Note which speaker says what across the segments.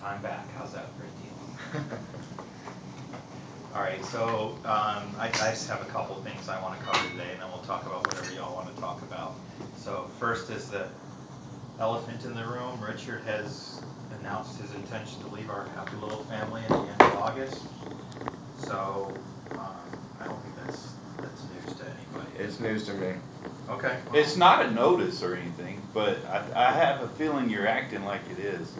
Speaker 1: time back, how's that for a deal? Alright, so, um, I, I just have a couple of things I wanna cover today, and then we'll talk about whatever y'all wanna talk about. So, first is the elephant in the room, Richard has announced his intention to leave our happy little family at the end of August. So, um, I don't think that's, that's news to anybody.
Speaker 2: It's news to me.
Speaker 1: Okay.
Speaker 3: It's not a notice or anything, but I, I have a feeling you're acting like it is.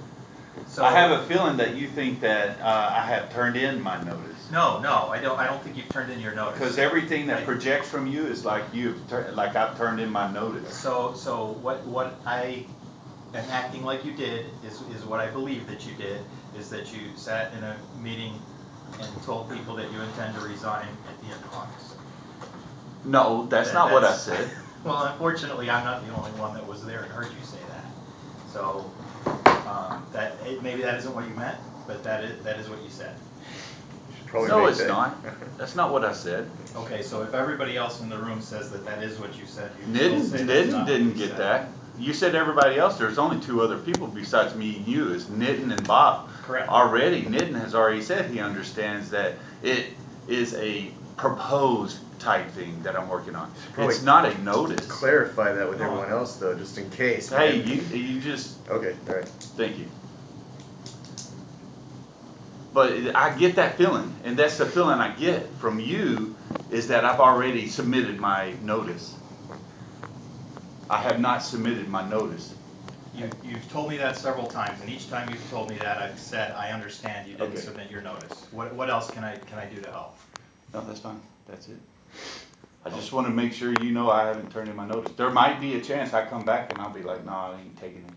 Speaker 1: So-
Speaker 3: I have a feeling that you think that, uh, I have turned in my notice.
Speaker 1: No, no, I don't, I don't think you've turned in your notice.
Speaker 3: Cause everything that
Speaker 1: I-
Speaker 3: projects from you is like you've tur- like I've turned in my notice.
Speaker 1: So, so what, what I am acting like you did is, is what I believe that you did, is that you sat in a meeting and told people that you intend to resign at the end of August.
Speaker 3: No, that's
Speaker 1: That-
Speaker 3: not what I
Speaker 1: that's-
Speaker 3: said.
Speaker 1: Well, unfortunately, I'm not the only one that was there and heard you say that. So, um, that, it, maybe that isn't what you meant, but that is, that is what you said.
Speaker 2: Probably
Speaker 3: No, it's
Speaker 2: that-
Speaker 3: not. That's not what I said.
Speaker 1: Okay, so if everybody else in the room says that that is what you said, you still
Speaker 3: Nitin,
Speaker 1: say that's not
Speaker 3: didn't
Speaker 1: you
Speaker 3: get
Speaker 1: said.
Speaker 3: that. You said everybody else, there's only two other people besides me and you, is Nitin and Bob.
Speaker 1: Correct.
Speaker 3: Already, Nitin has already said he understands that it is a proposed type thing that I'm working on.
Speaker 2: Probably
Speaker 3: It's not a notice.
Speaker 2: Clarify that with everyone else though, just in case.
Speaker 3: Hey,
Speaker 2: man.
Speaker 3: you, you just,
Speaker 2: Okay, alright.
Speaker 3: thank you. But I get that feeling, and that's the feeling I get from you, is that I've already submitted my notice. I have not submitted my notice.
Speaker 1: You, you've told me that several times, and each time you've told me that, I've said, I understand you didn't
Speaker 3: Okay.
Speaker 1: submit your notice. What, what else can I, can I do to help?
Speaker 3: No, that's fine, that's it. I just wanna make sure you know I haven't turned in my notice. There might be a chance I come back and I'll be like, nah, I ain't taking it.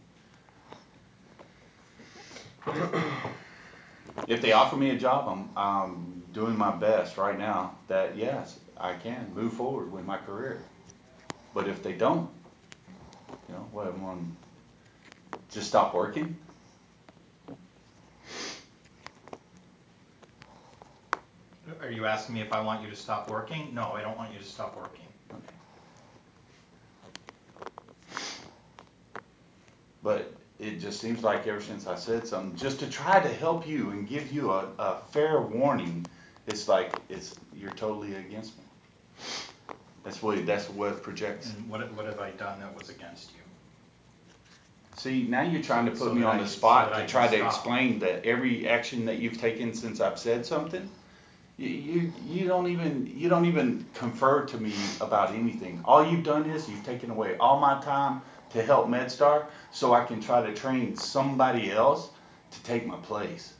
Speaker 3: If they offer me a job, I'm, I'm doing my best right now, that yes, I can move forward with my career. But if they don't, you know, what, I'm gonna just stop working?
Speaker 1: Are you asking me if I want you to stop working? No, I don't want you to stop working.
Speaker 3: But it just seems like ever since I said something, just to try to help you and give you a, a fair warning, it's like, it's, you're totally against me. That's what, that's what it projects.
Speaker 1: And what, what have I done that was against you?
Speaker 3: See, now you're trying to
Speaker 1: So
Speaker 3: put me on
Speaker 1: I
Speaker 3: the
Speaker 1: so
Speaker 3: spot
Speaker 1: I
Speaker 3: to try to
Speaker 1: stop.
Speaker 3: explain that every action that you've taken since I've said something, you, you, don't even, you don't even confer to me about anything. All you've done is, you've taken away all my time to help MedStar, so I can try to train somebody else to take my place.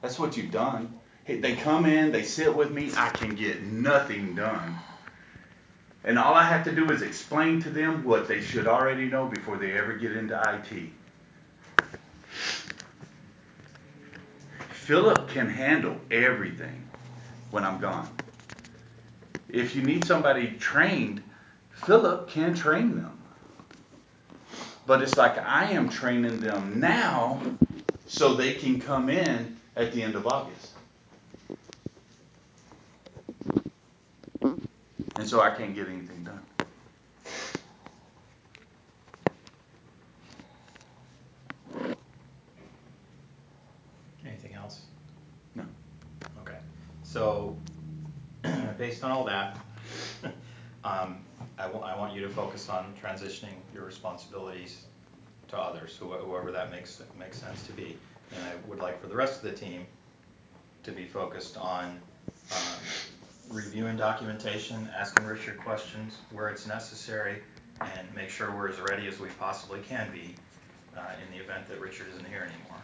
Speaker 3: That's what you've done. They come in, they sit with me, I can get nothing done. And all I have to do is explain to them what they should already know before they ever get into IT. Philip can handle everything when I'm gone. If you need somebody trained, Philip can train them. But it's like I am training them now so they can come in at the end of August. And so I can't get
Speaker 1: anything else?
Speaker 3: No.
Speaker 1: Okay, so, based on all that, um, I wa- I want you to focus on transitioning your responsibilities to others, who- whoever that makes, makes sense to be. And I would like for the rest of the team to be focused on, um, reviewing documentation, asking Richard questions where it's necessary, and make sure we're as ready as we possibly can be, uh, in the event that Richard isn't here anymore.